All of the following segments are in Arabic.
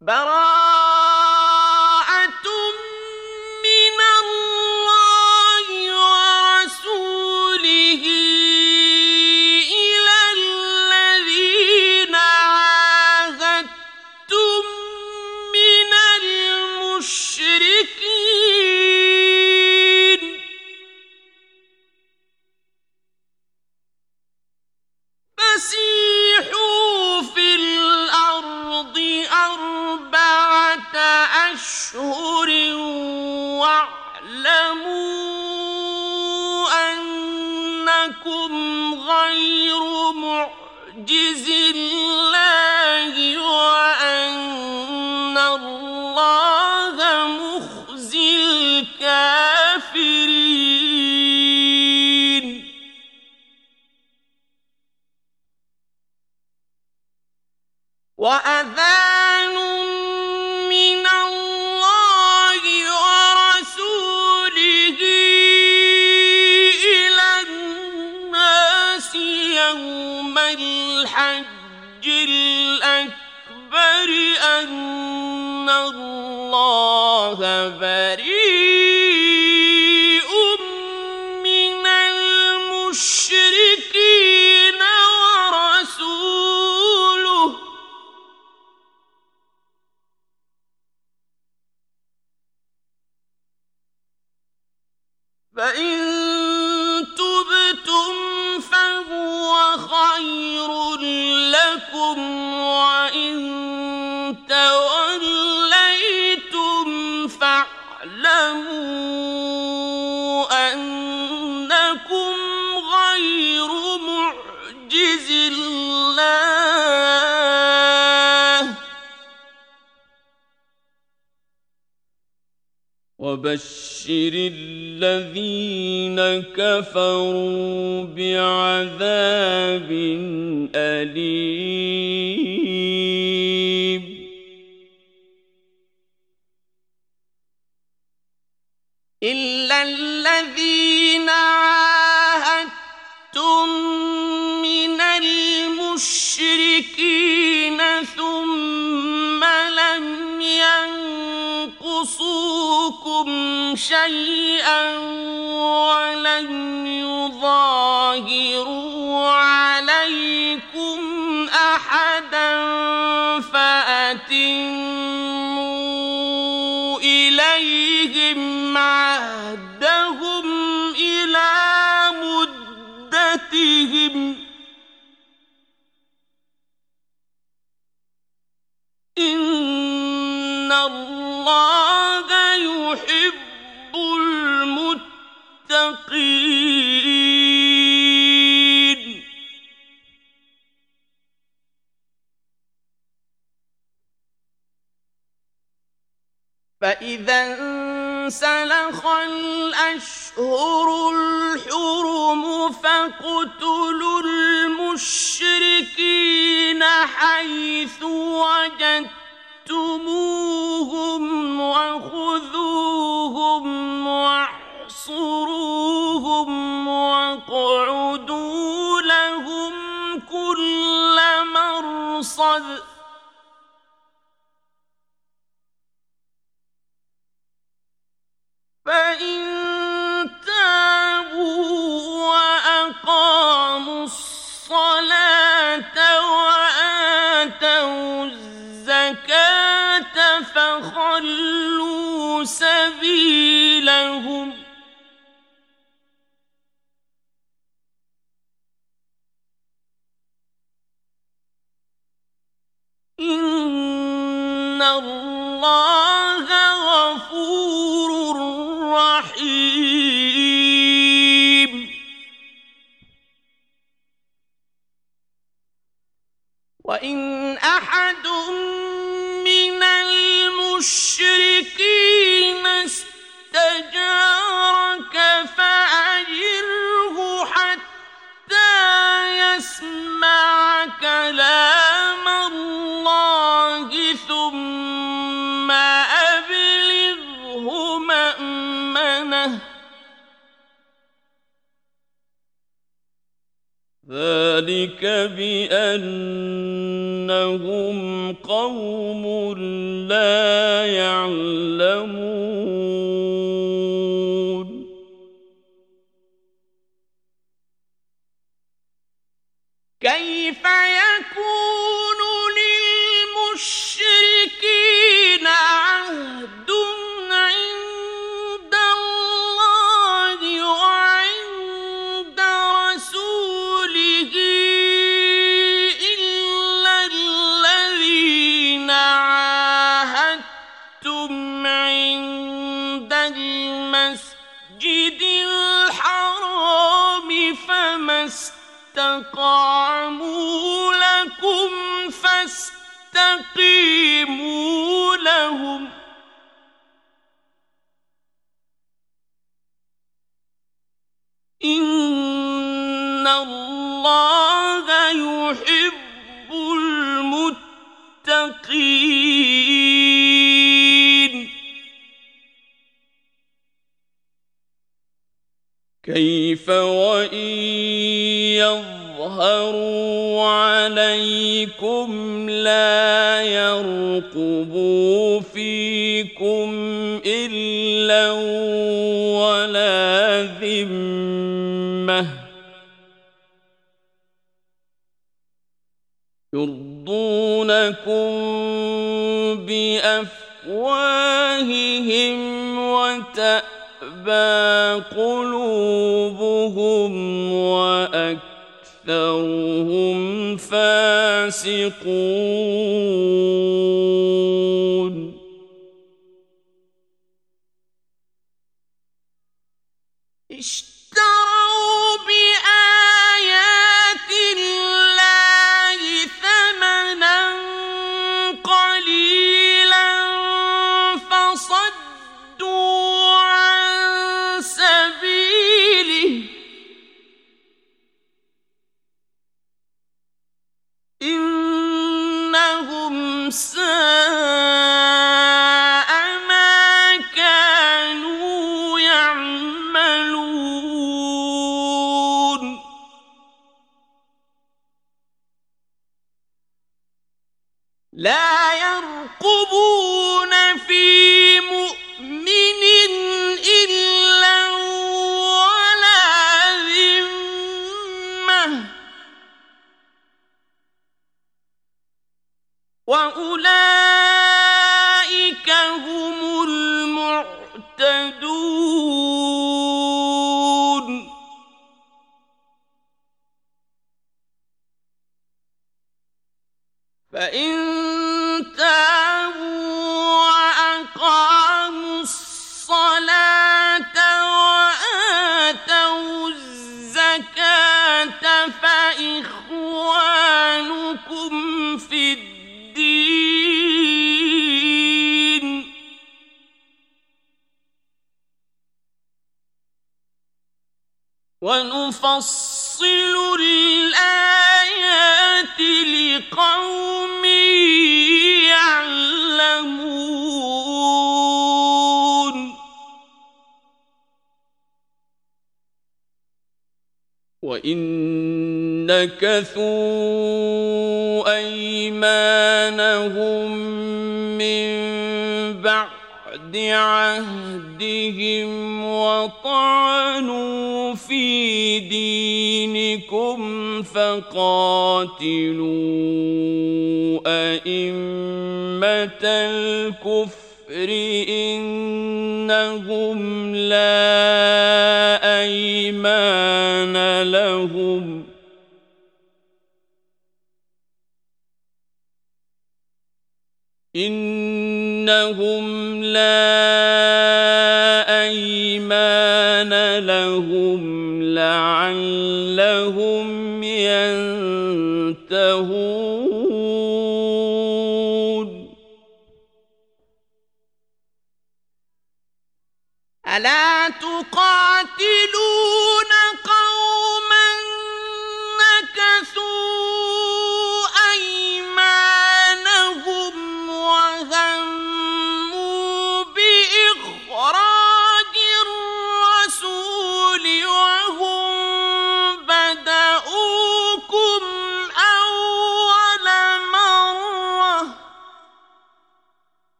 وبشر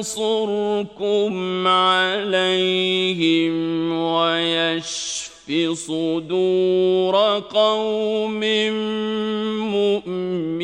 وينصركم عليهم ويشف صدور قوم مؤمنين.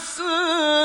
是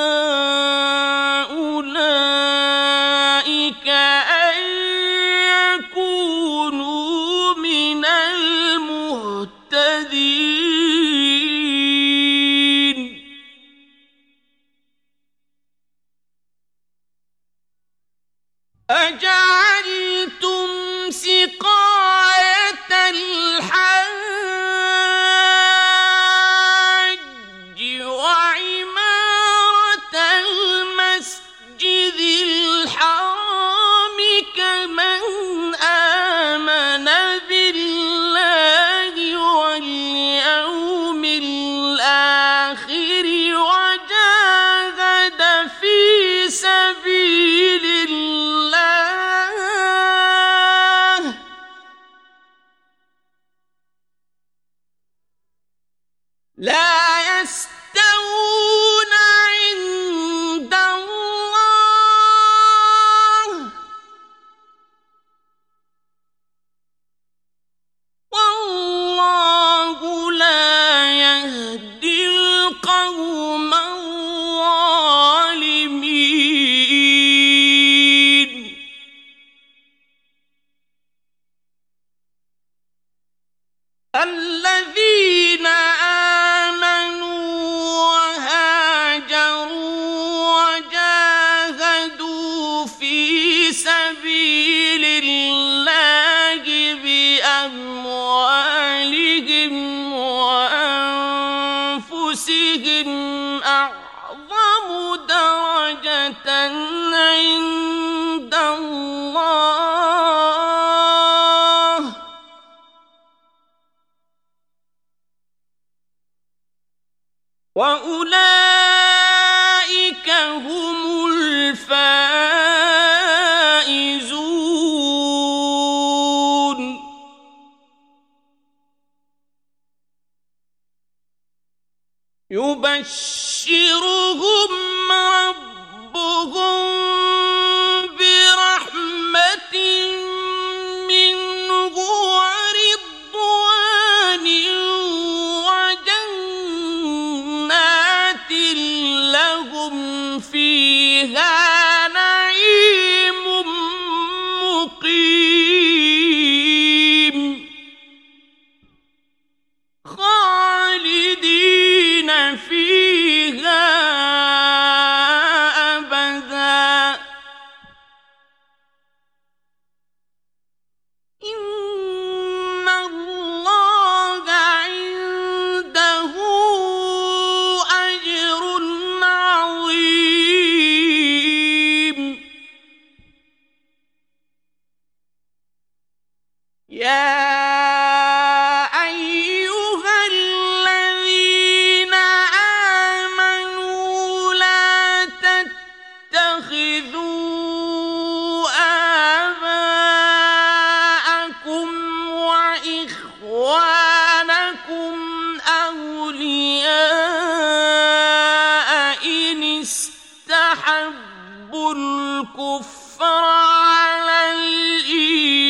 استحبوا الكفر على الإيمان.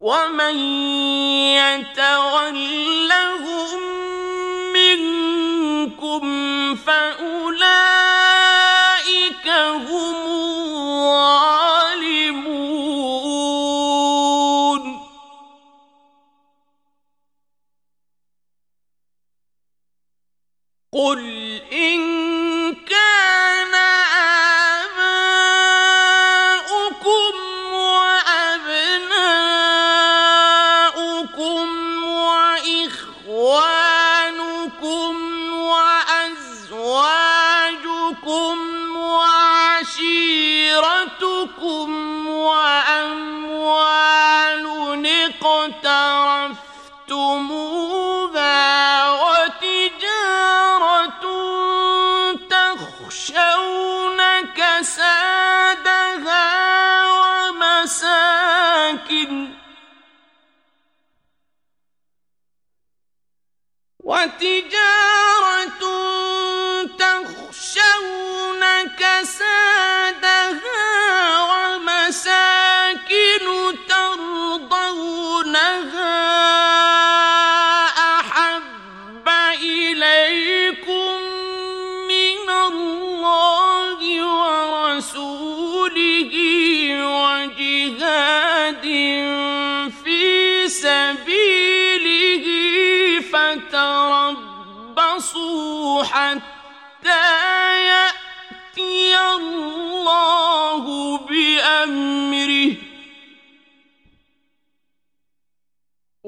ومن يتولى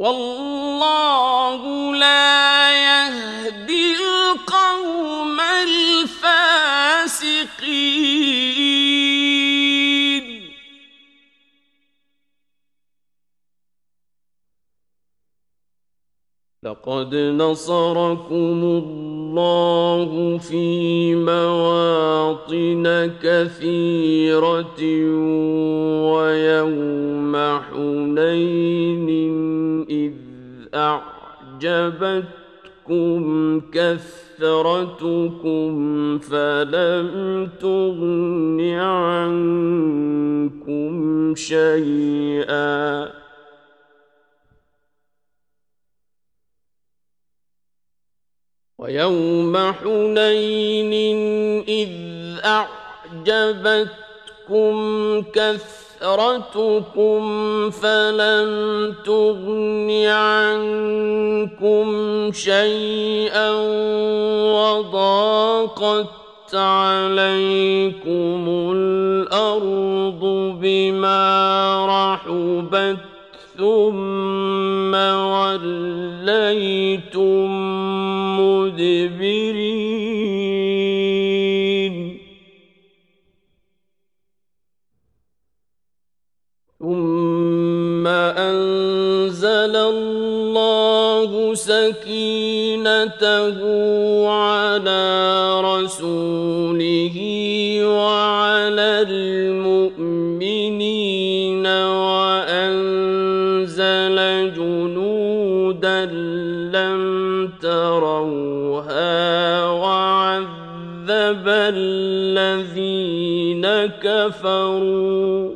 والله لا يهدي القوم الفاسقين. لقد نصركم الله في مواطن كثيرة ويوم حنين إذ أعجبتكم كثرتكم فلم تغن عنكم شيئا. ويوم حنين إذ أعجبتكم كثرتكم كثرتكم فلم تغن عنكم شيئا وضاقت عليكم الأرض بما رحبت ثم وليتم مدبرين سكينته على رسوله وعلى المؤمنين وانزل جنودا لم تروها وعذب الذين كفروا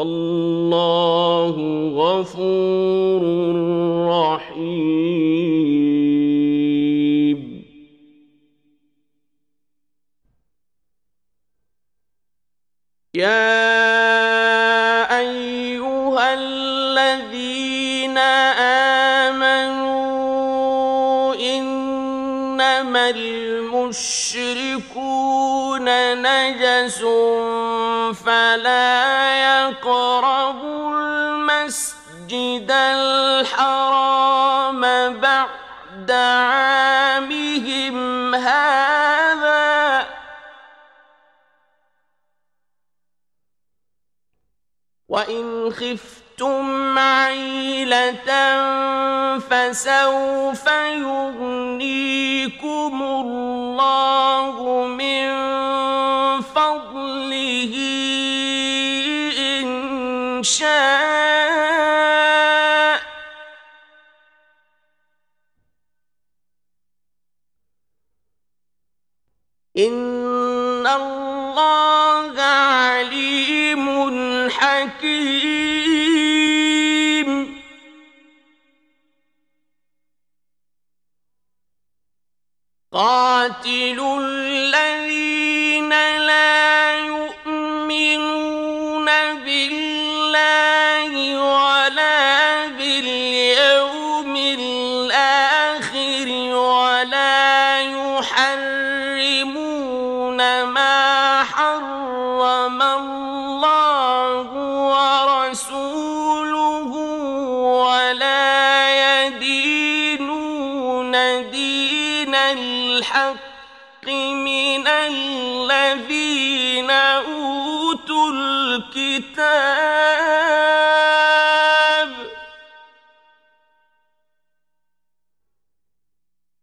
والله غفور رحيم. يا أيها الذين آمنوا إنما المشركون نجس فلا خفتم عيلة فسوف يغنيكم الله الكتاب.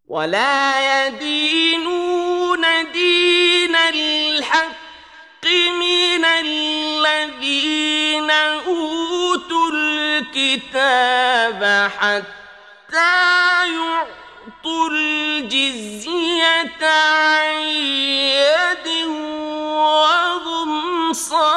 ولا يدينون دين الحق من الذين أوتوا الكتاب حتى يعطوا الجزية عن يد وهم صاغرون.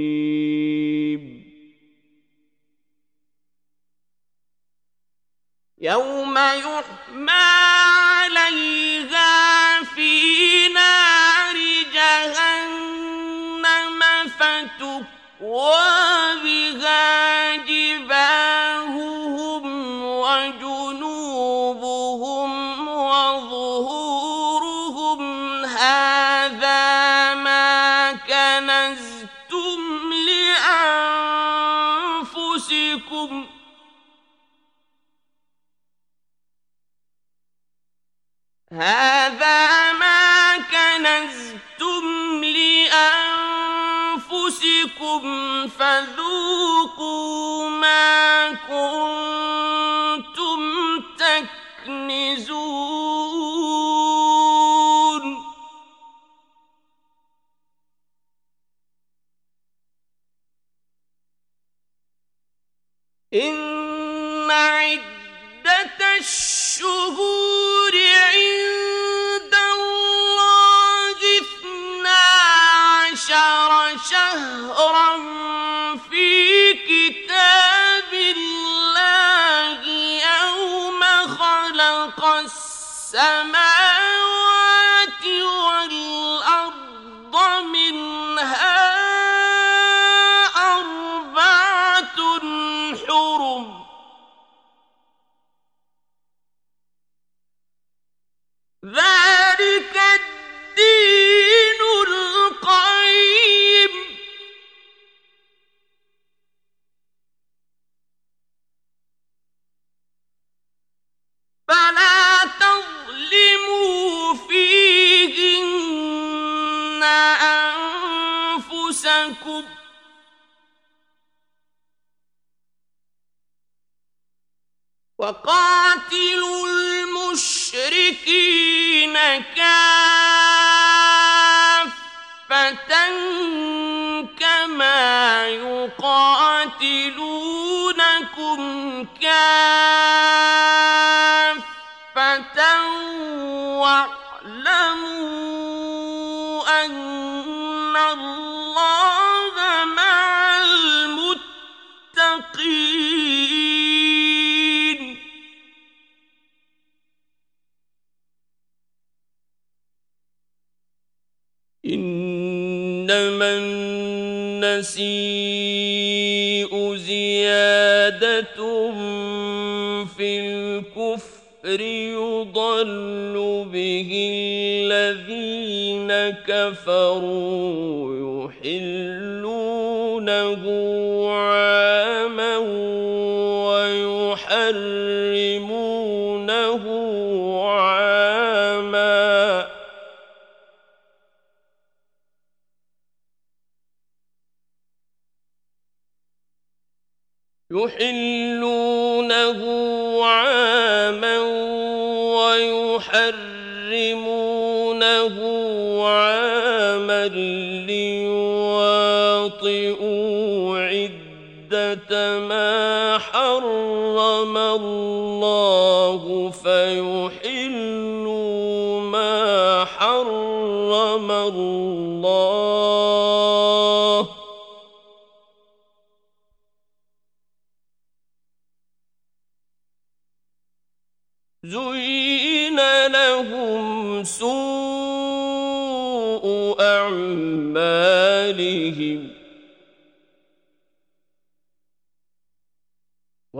يوم يحمى كنتم فذوقوا ما كنتم وقاتلوا المشركين كافة كما يقاتلونكم كافة. الْمَسِيءُ زِيَادَةٌ فِي الْكُفْرِ يُضَلُّ بِهِ الَّذِينَ كَفَرُوا يُحِلُّونَهُ يحلونه عاما ويحرمونه عاما ليواطئوا عدة ما حرم الله فيحرمونه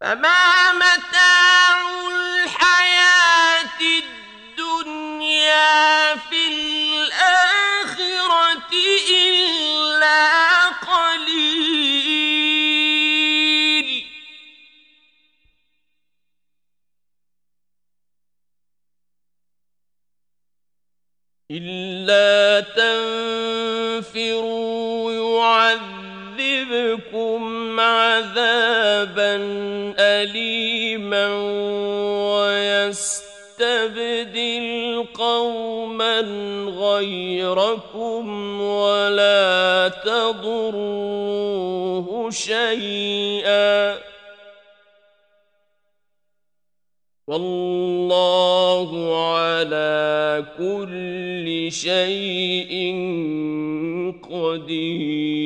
فما متاع عذابا أليما ويستبدل قوما غيركم ولا تضروه شيئا. والله على كل شيء قدير.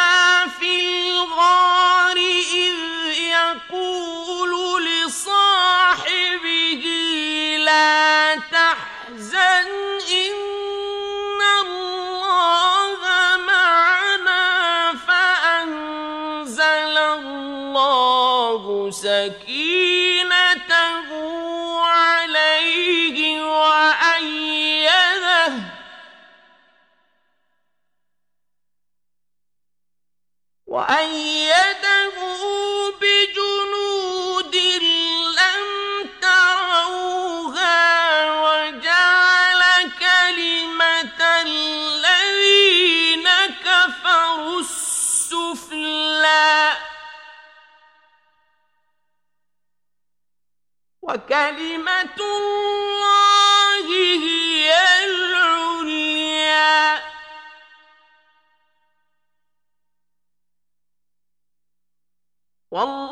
我爱你 والله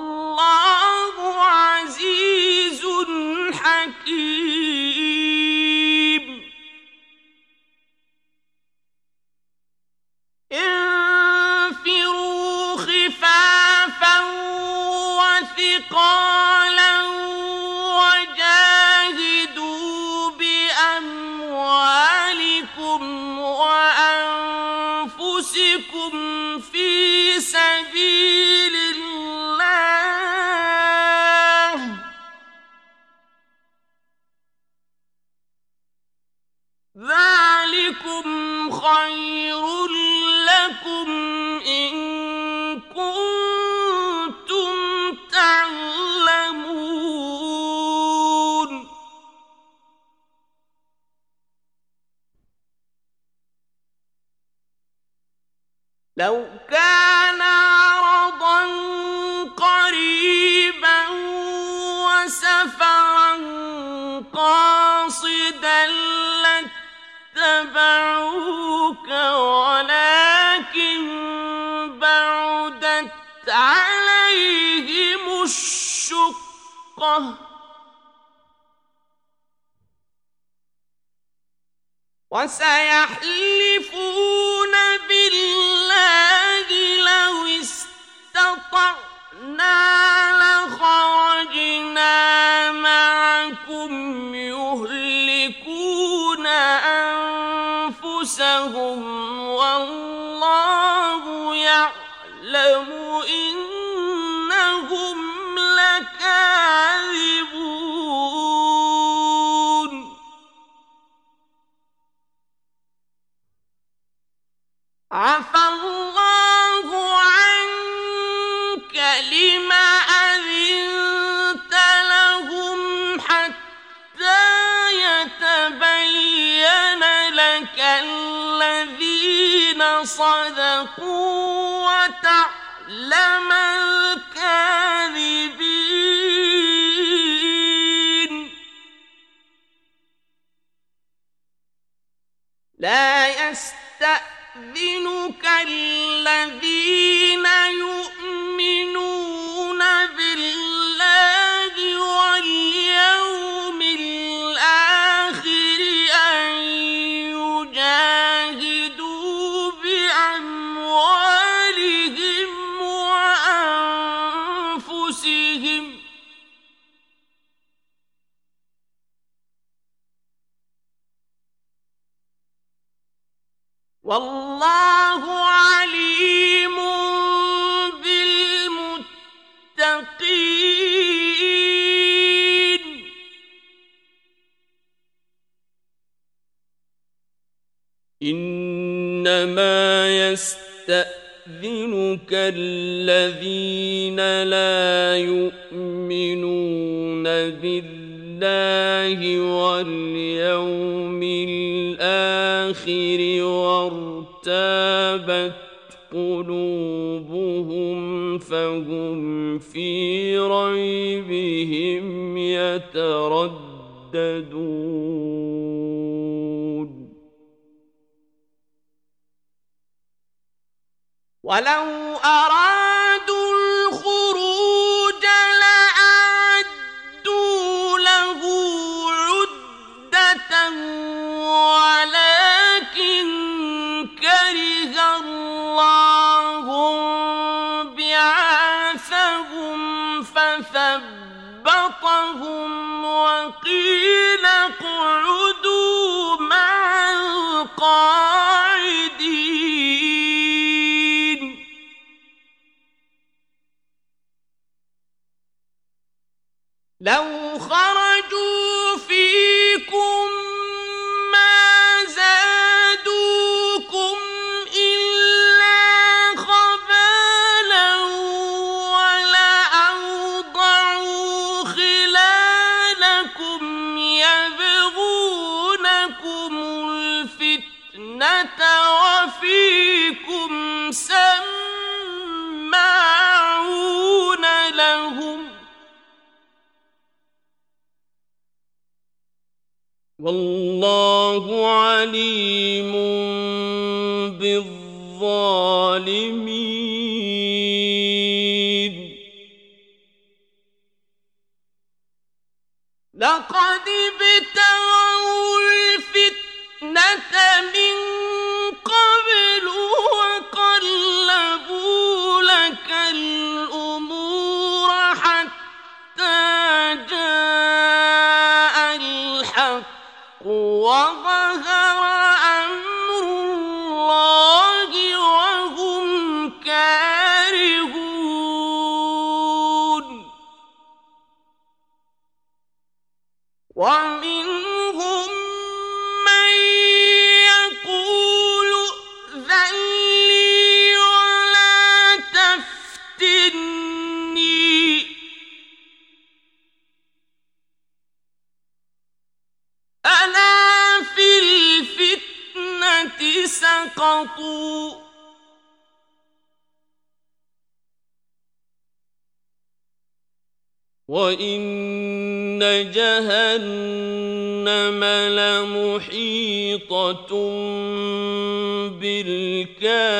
وسيحلفون بالله وتعلم الكاذبين. لا يستأذنك الذين يستأذنك الذين لا يؤمنون بالله واليوم الآخر وارتابت قلوبهم فهم في ريبهم يترددون ولو أرادوا الخروج والله عليم بالظالمين. لقد ابتغوا الفتنة من وإن جهنم لمحيطة بالكافرين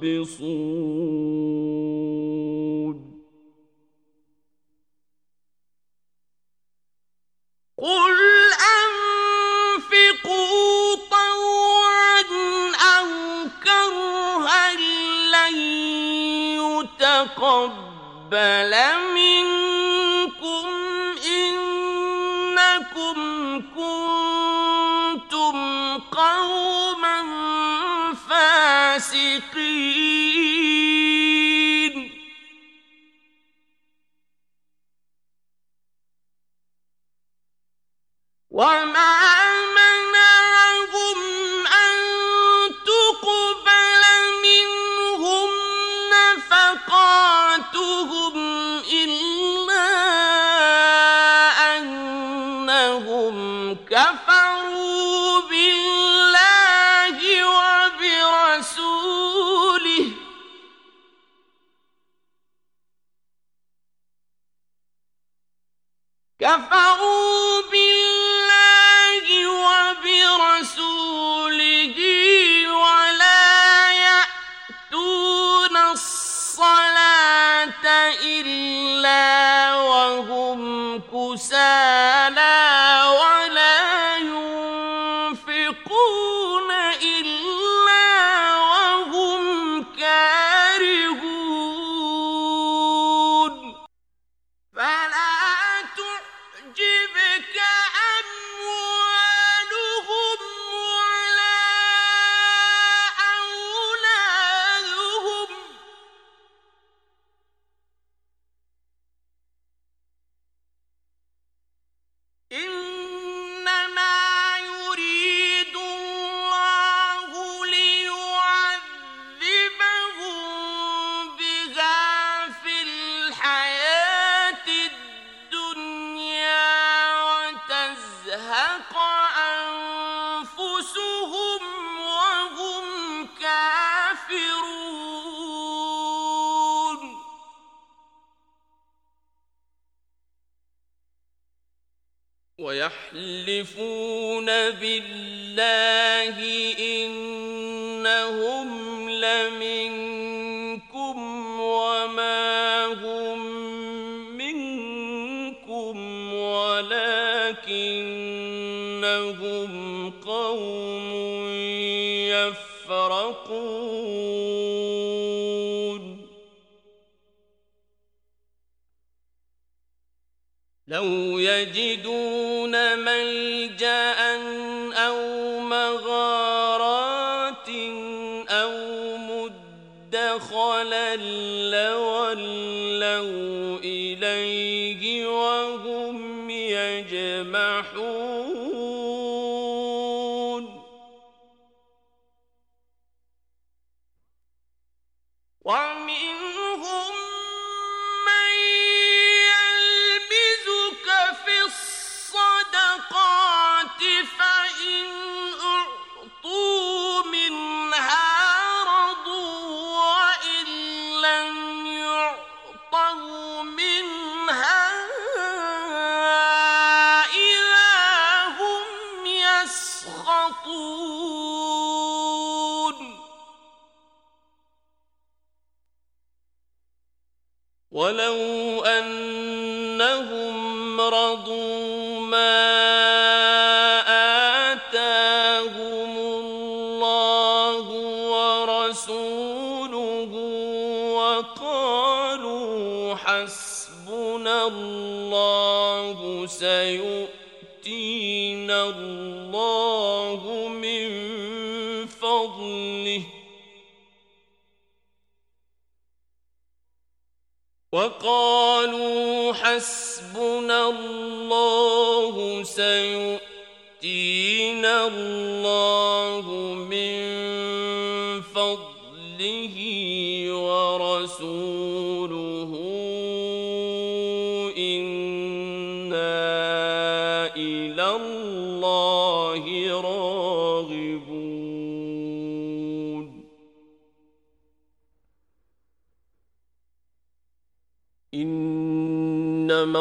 تربصون قل أنفقوا طوعا أو كرها لن يتقبل منكم. وما موسى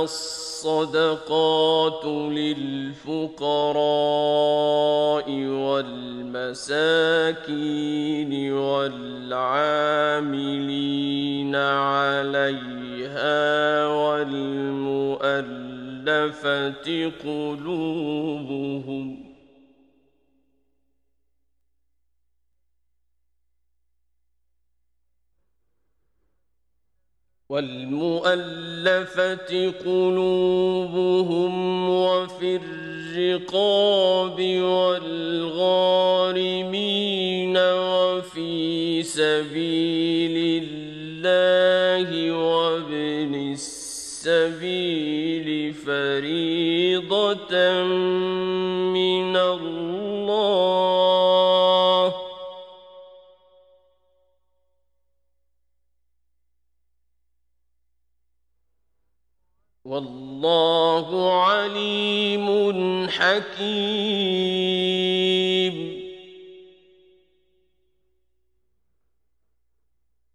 الصدقات للفقراء والمساكين والعاملين عليها والمؤلفة قلوبهم. والمؤلفة قلوبهم وفي الرقاب والغارمين وفي سبيل الله وابن السبيل فريضة حكيم.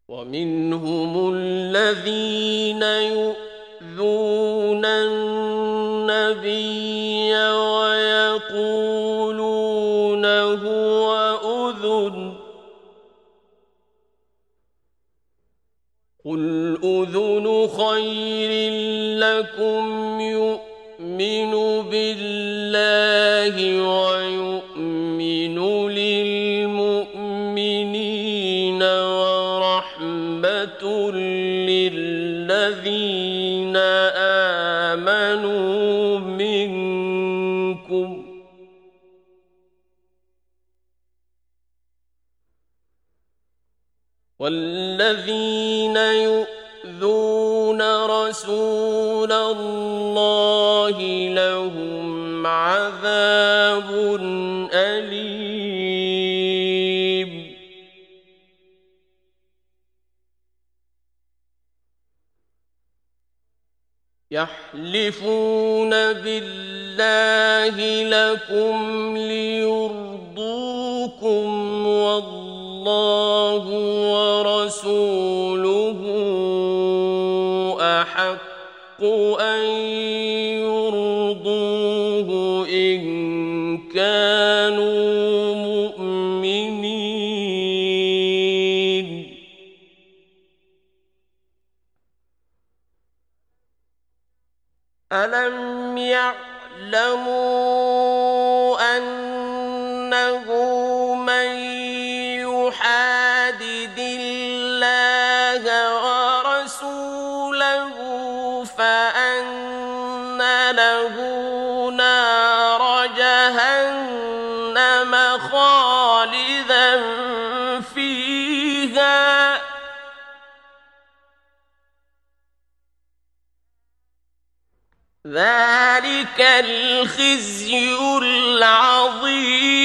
ومنهم الذين يؤذون النبي ويقولون هو أذن. قل أذن خير لكم يؤمن بالله يحلفون بالله لكم ليرضوكم الخزي العظيم.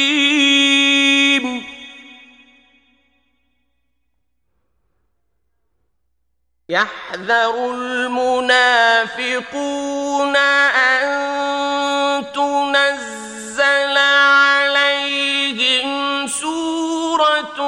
يحذر المنافقون أن تنزل عليهم سورة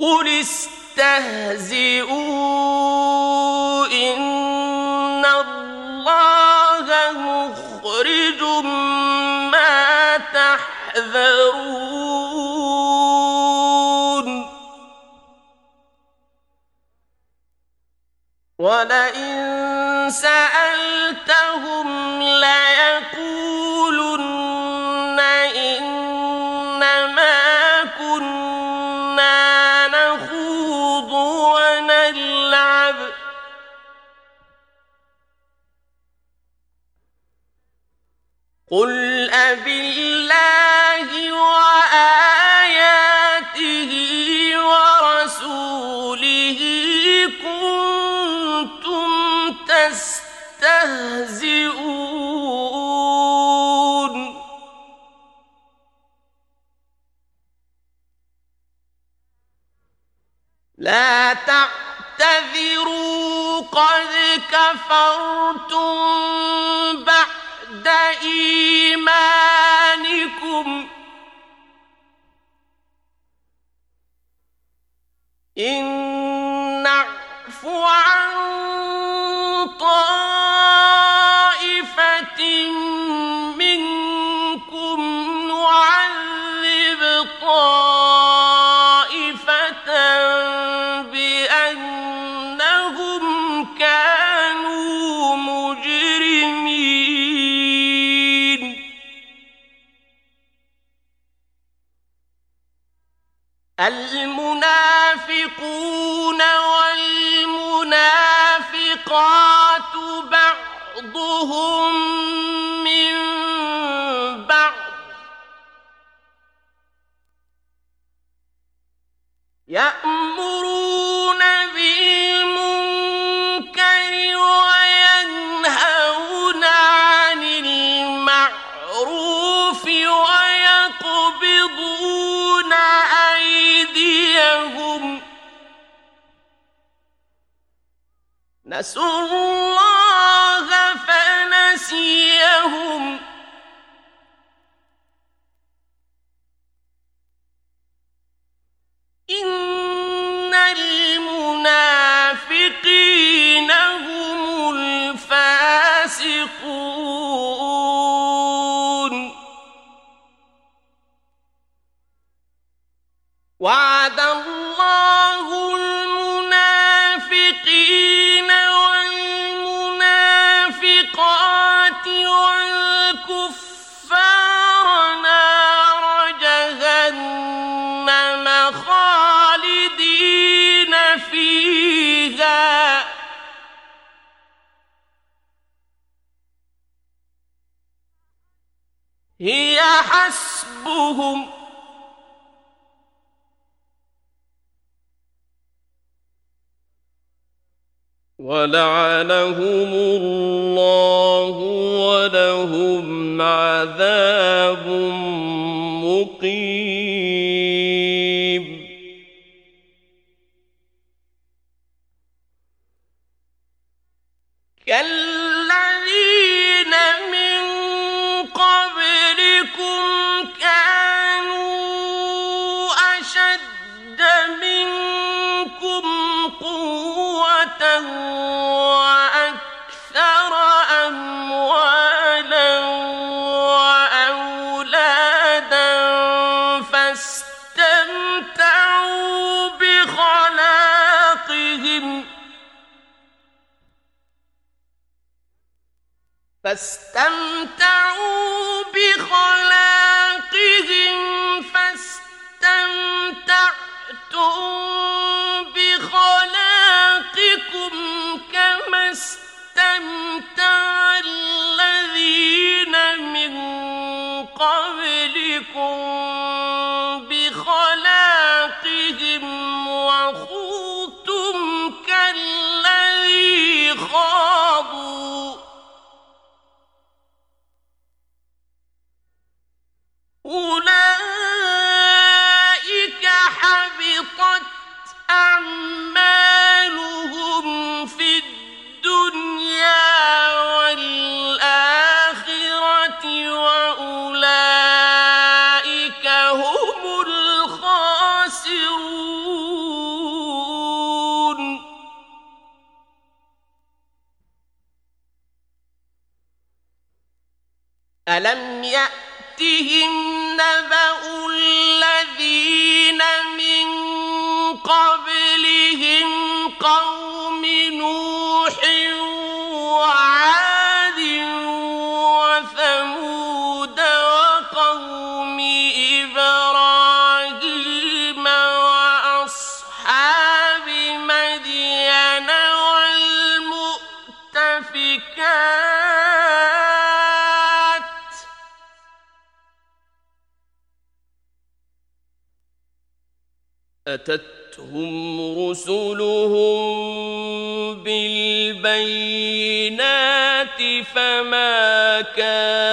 قل استهزئوا إن الله مخرج ما تحذرون ولئن سألتهم قد كفرتم بعد إيمانكم. إن نعفو نسوا الله فنسيهم حسبهم. ولعنهم الله ولهم عذاب مقيم. فاستمتع فما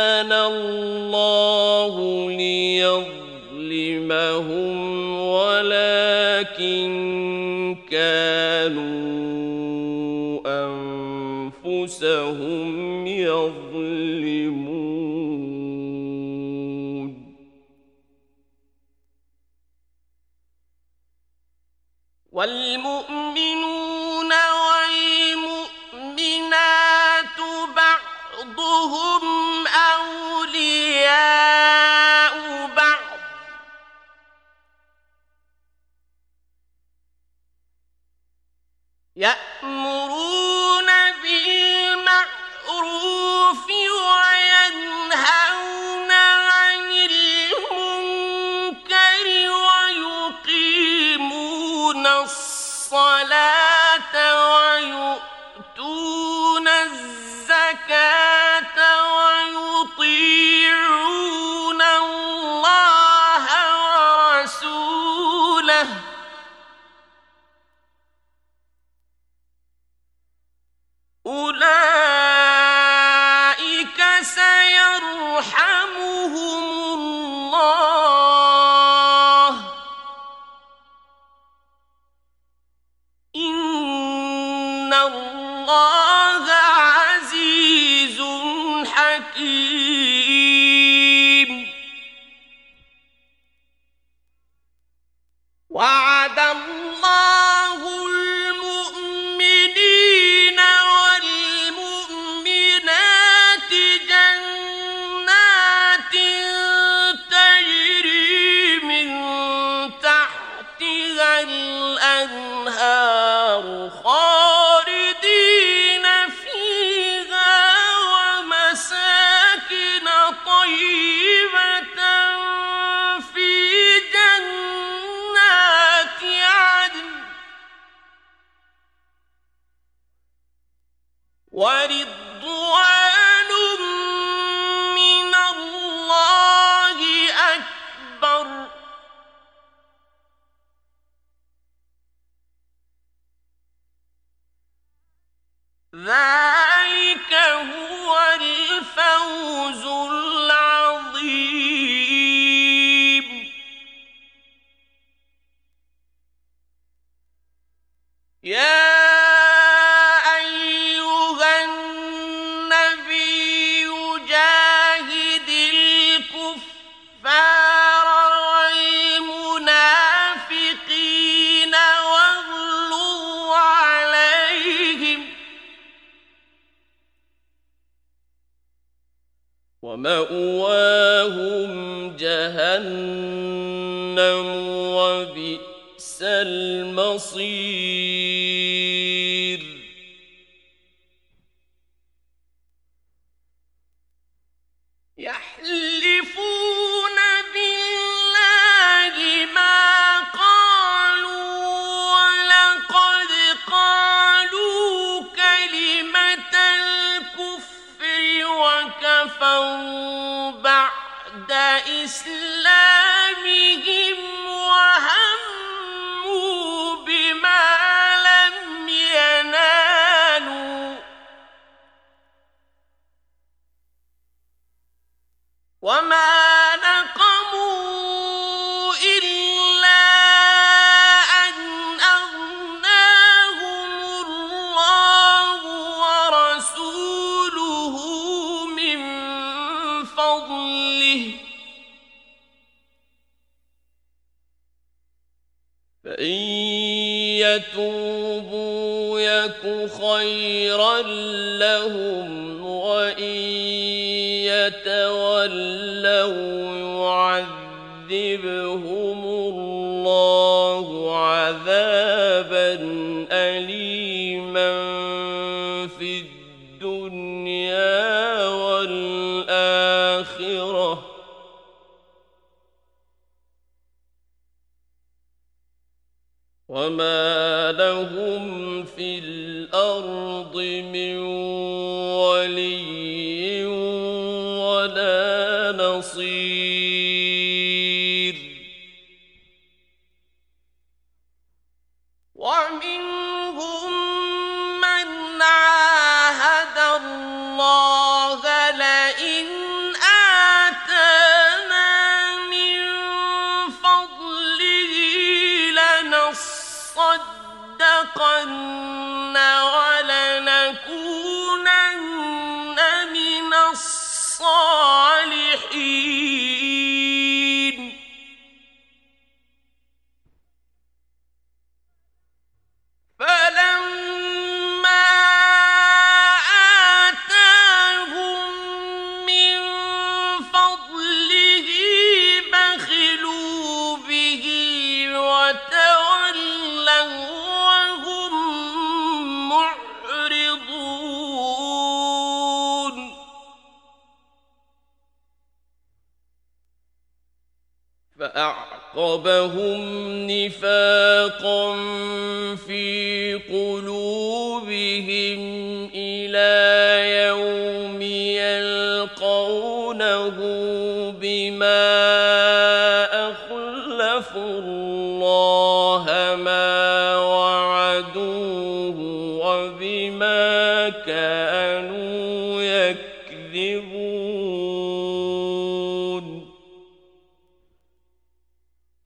أخلفوا الله ما وعدوه وبما كانوا يكذبون.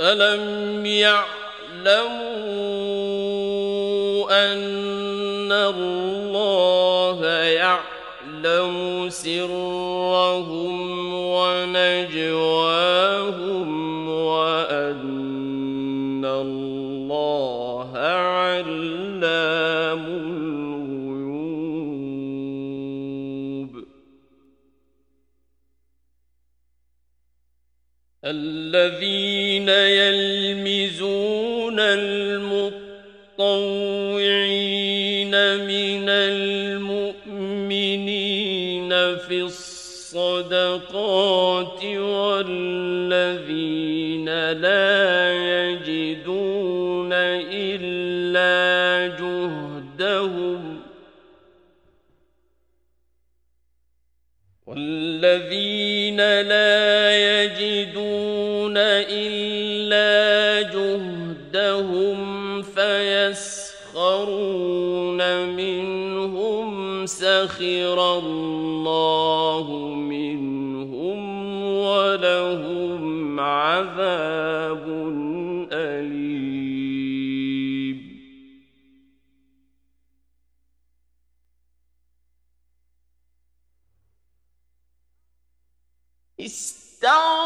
ألم يعلم والذين لا يجدون إلا جهدهم والذين لا يجدون إلا جهدهم فيسخرون منهم سخر الله Oh.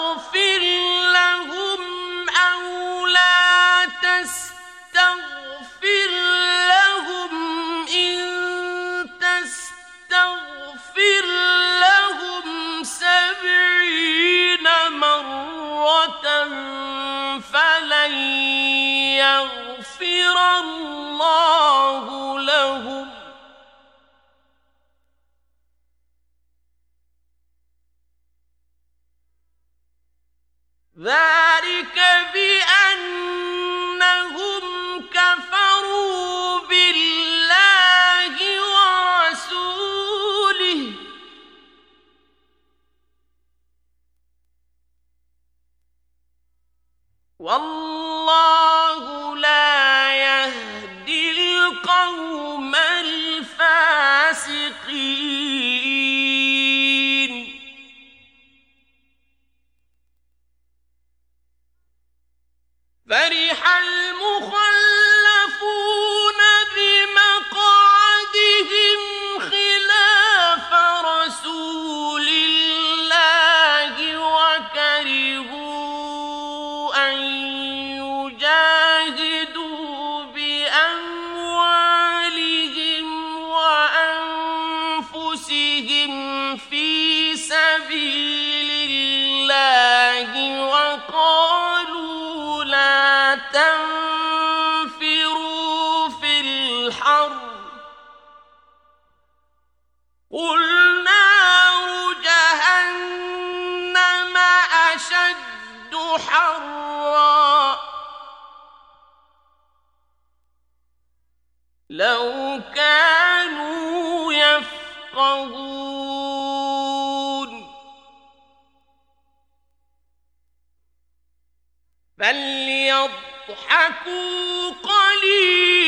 لو كانوا يفقهون. فليضحكوا قليلا.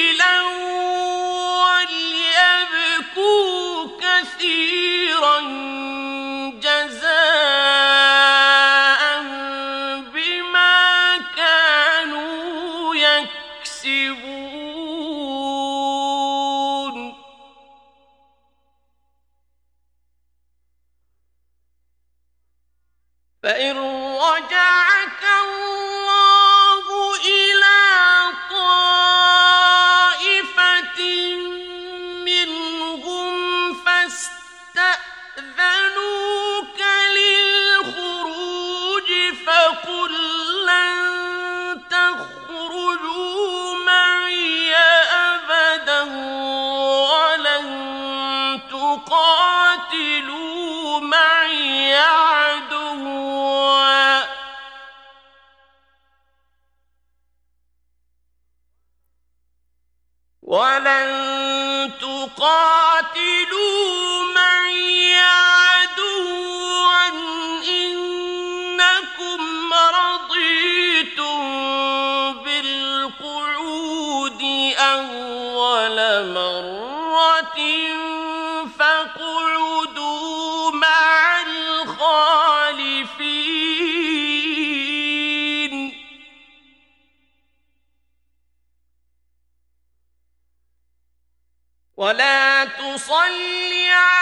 قال ولا تصلي على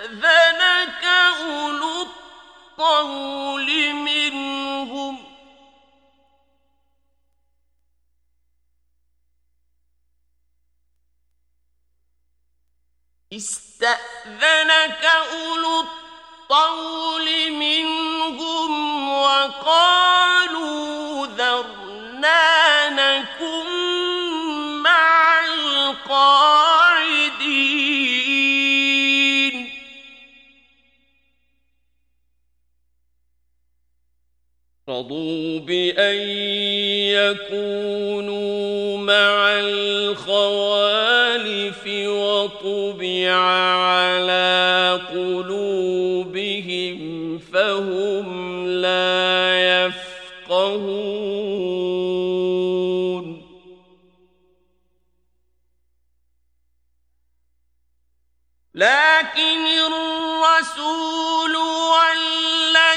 استأذنك أولو الطول منهم استأذنك أولو الطول منهم أن يكونوا مع الخوالف وطبع على قلوبهم فهم لا يفقهون. لكن الرسول والذين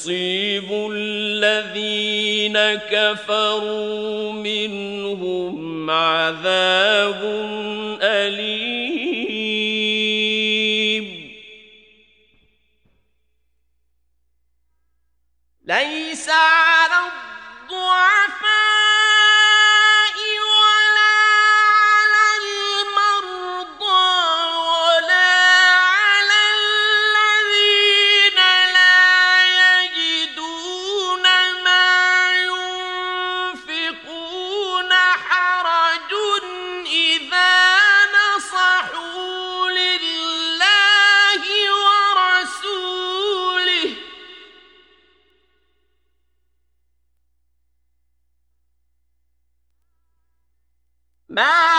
يصيب الذين كفروا منهم عذاب أليم. ليس على الضعف Bye.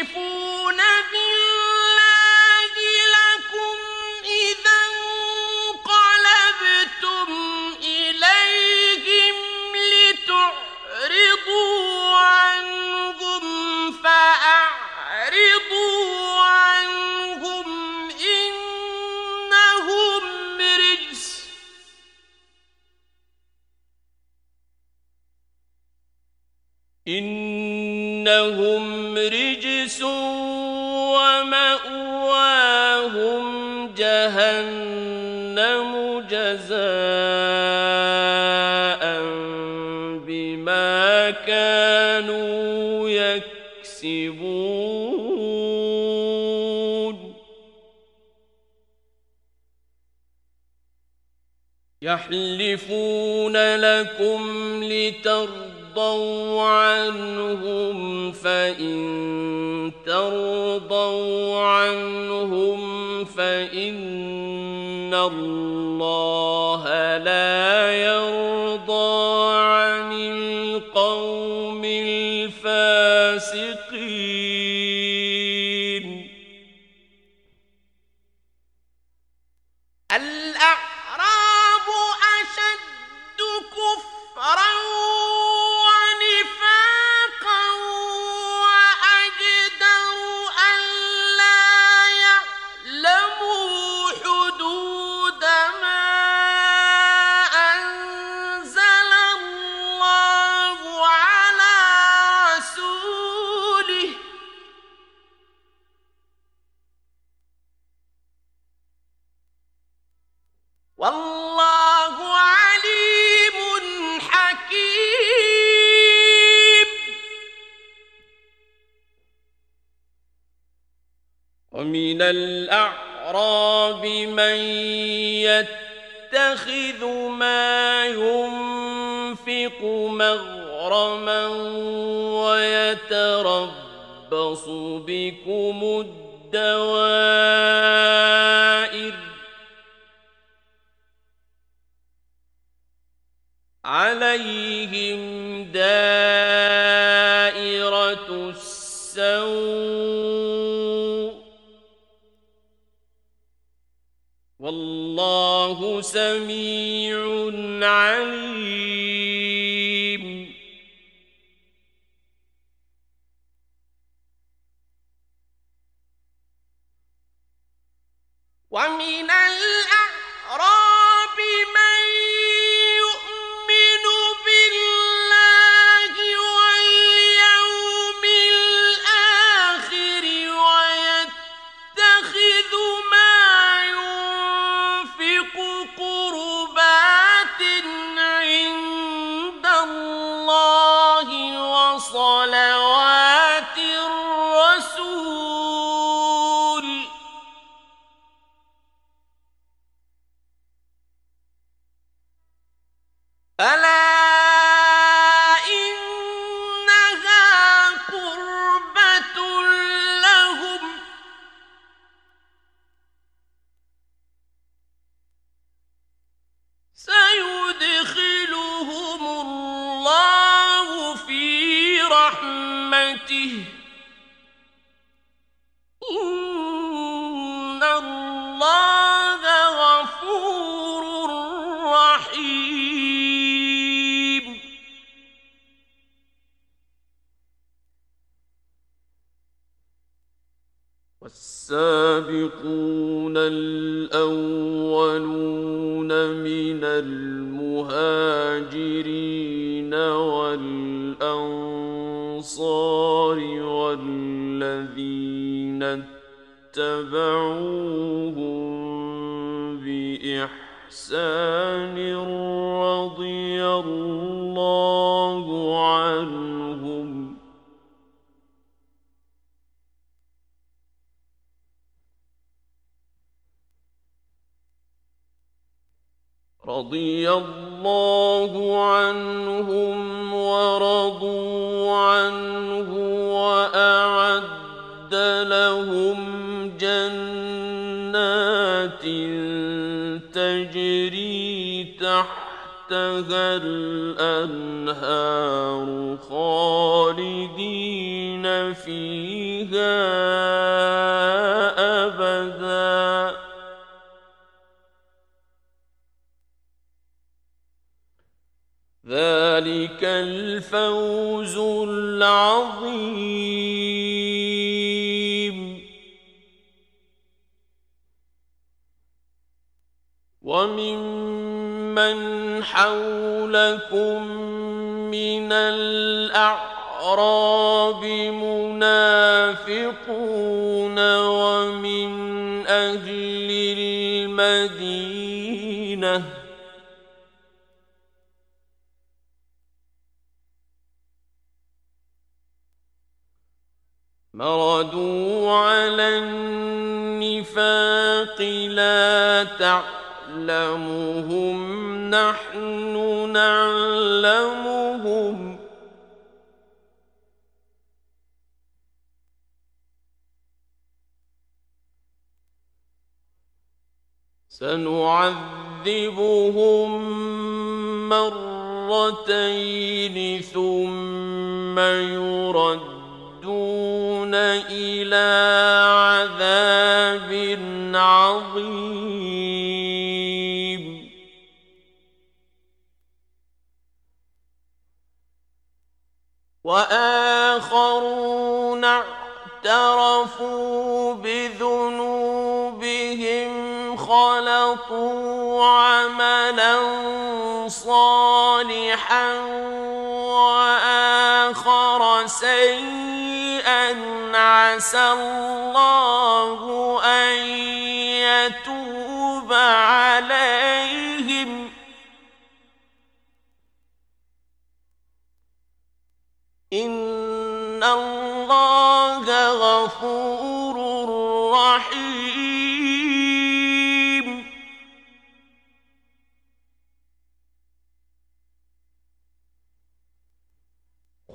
يَصِفُونَ رحمته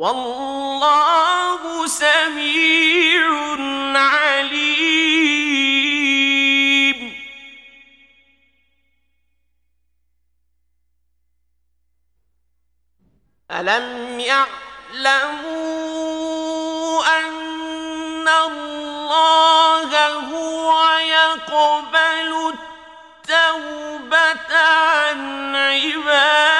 والله سميع عليم. ألم يعلموا أن الله هو يقبل التوبة عن عباده؟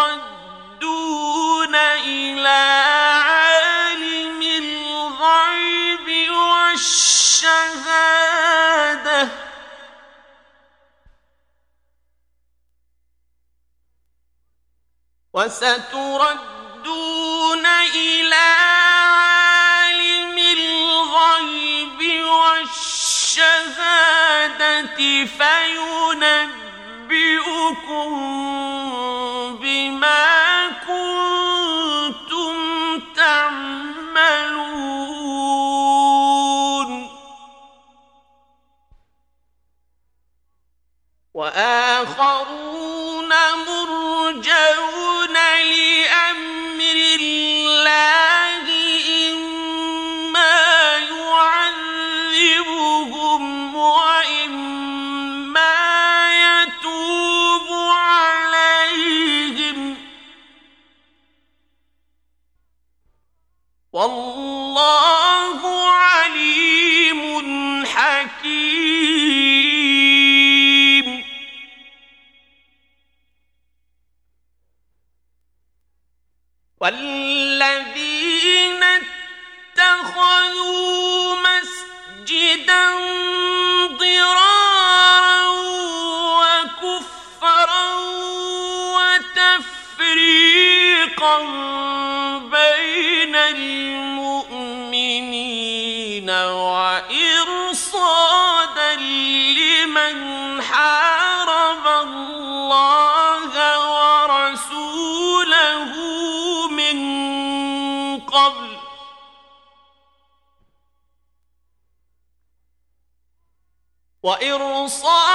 وستردون إلى عالم الغيب والشهادة. وستردون إلى عالم الغيب والشهادة فينبئكم بما كنتم تعملون. وآخرون مرجون والله عليم حكيم. والذين اتخذوا مسجدا ضرارا وكفرا وتفريقا وإرصادا لمن حارب الله ورسوله من قبل. وإرصادا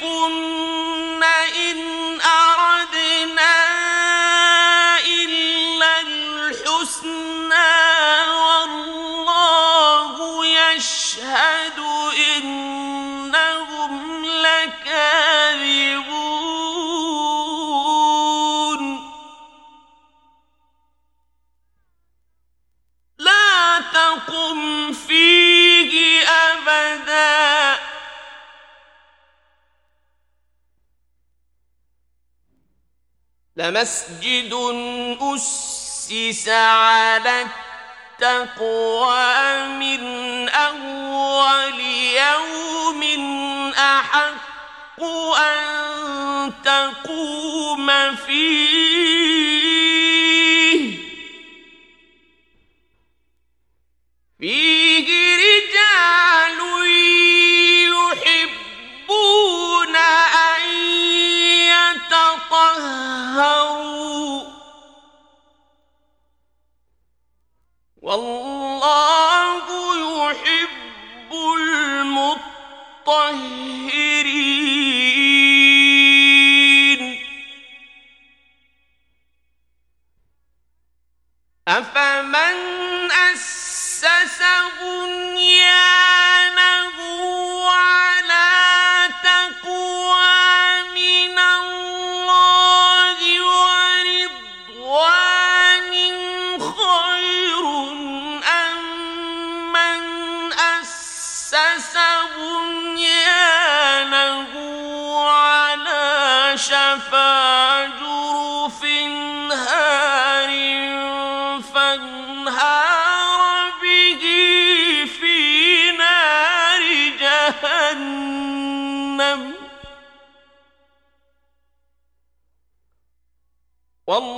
خَائِفٌ لمسجد أسس على التقوى من أول يوم أحق أن تقوم فيه. فيه رجال والله يحب المطهرين. أفمن أسس بنيان والله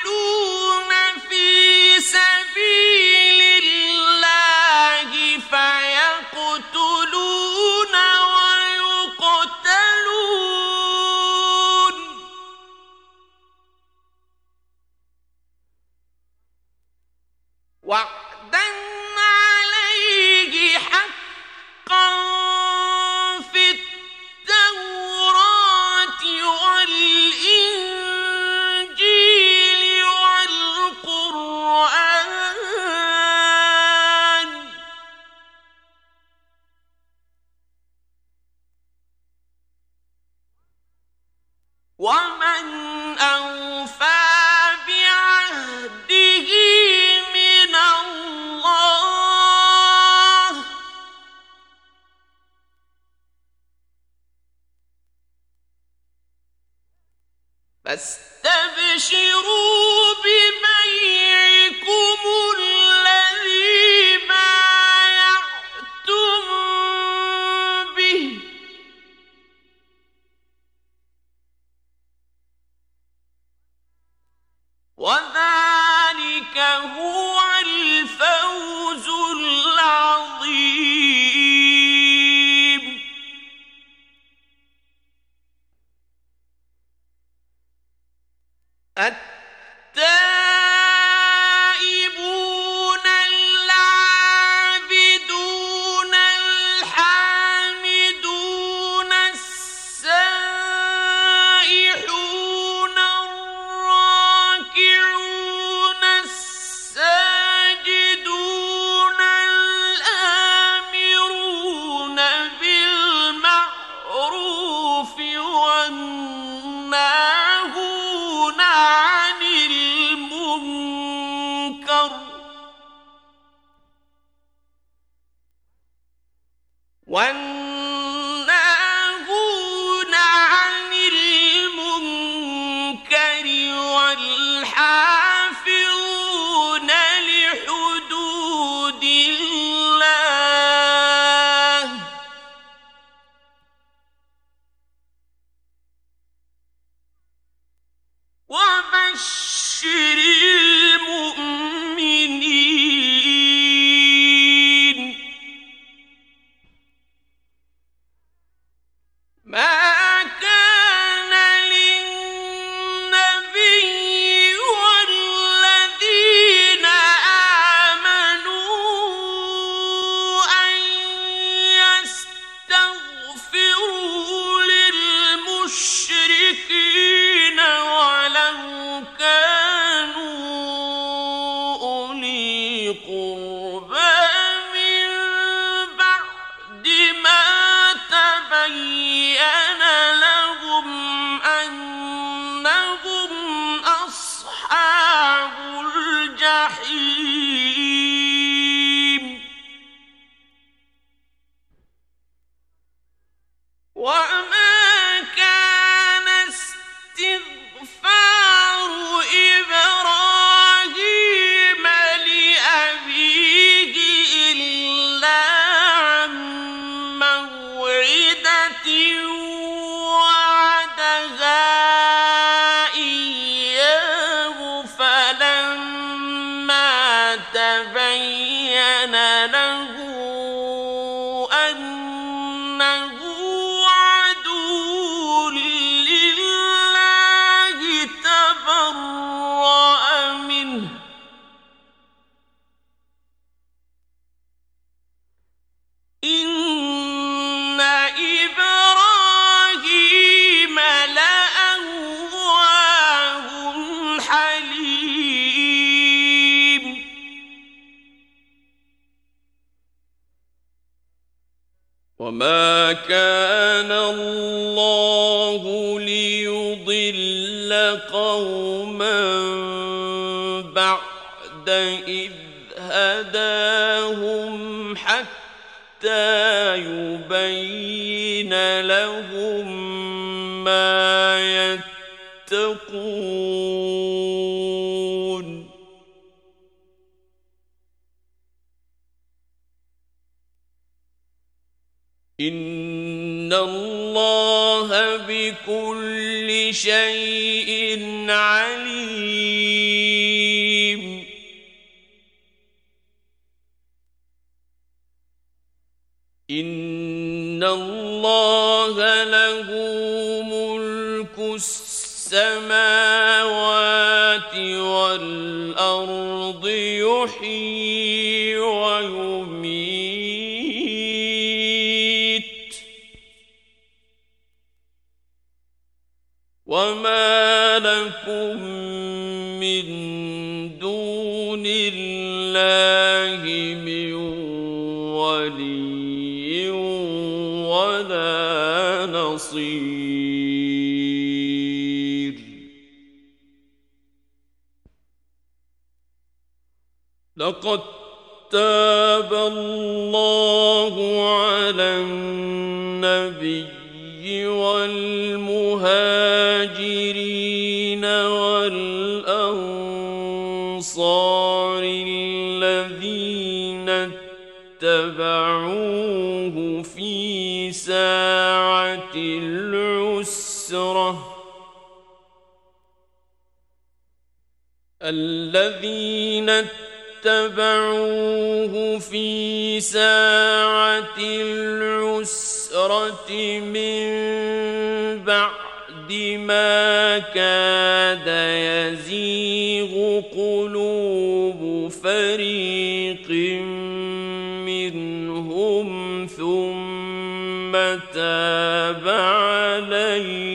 ثم تاب عليهم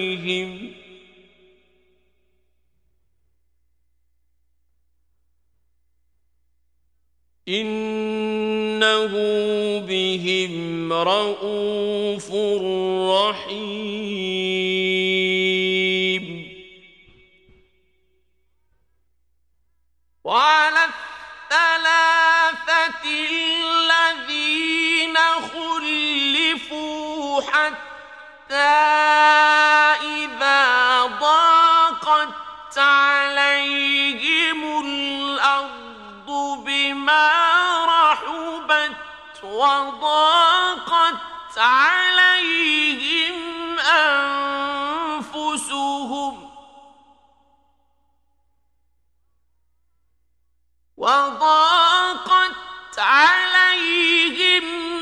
إنه بهم رءوف رحيم. وعلى الثلاثة حتى إذا ضاقت عليهم الأرض بما رحبت وضاقت عليهم أنفسهم وضاقت عليهم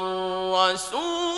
الرسول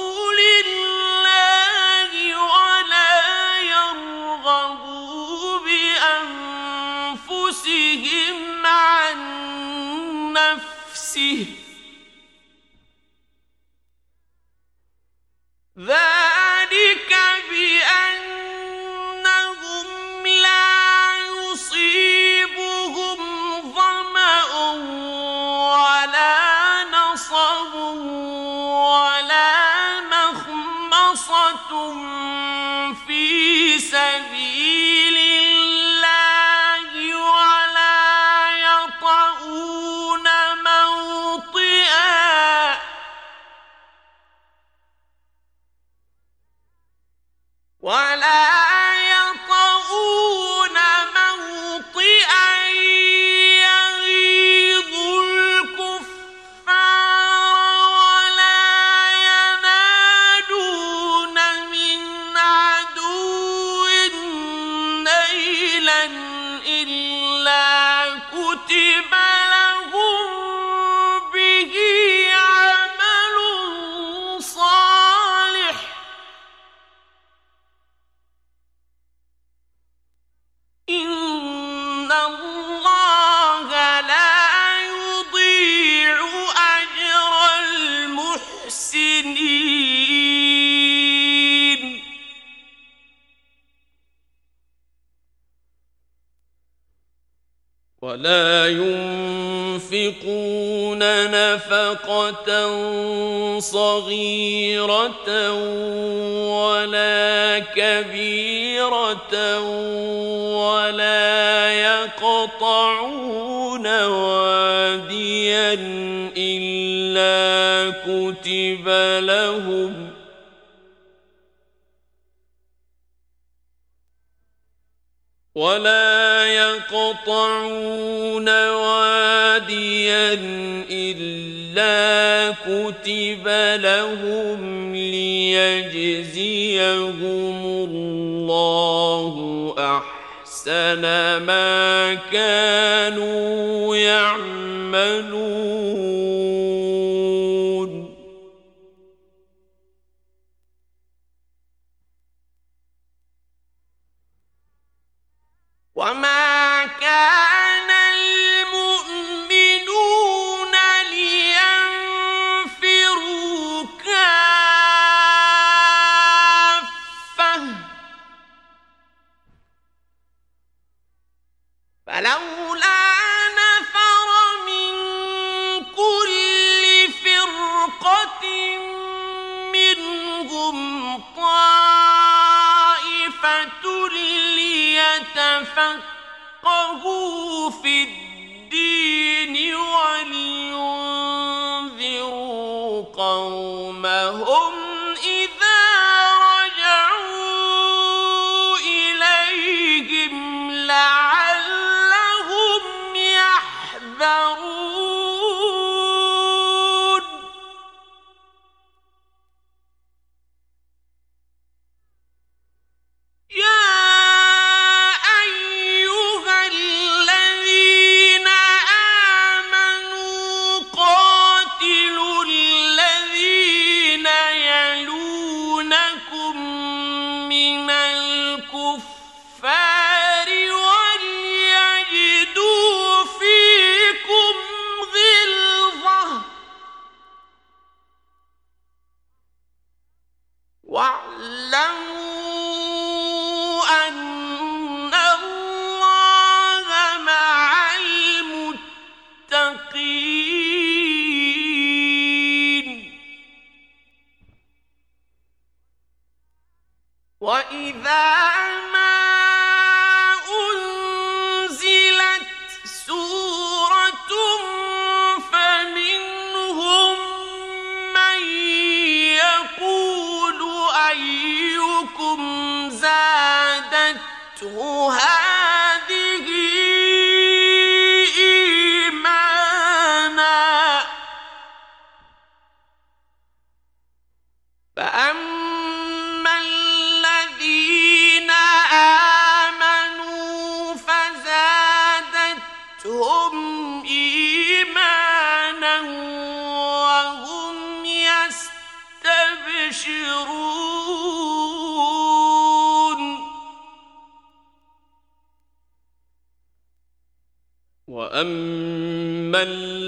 ولا يقطعون واديا إلا كتب لهم ليجزيهم الله أحسن ما كانوا يعملون.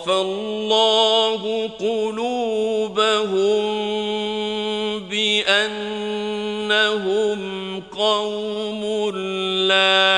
وَصَرَفَ اللَّهُ قُلُوبَهُم بِأَنَّهُمْ قَوْمٌ لَّا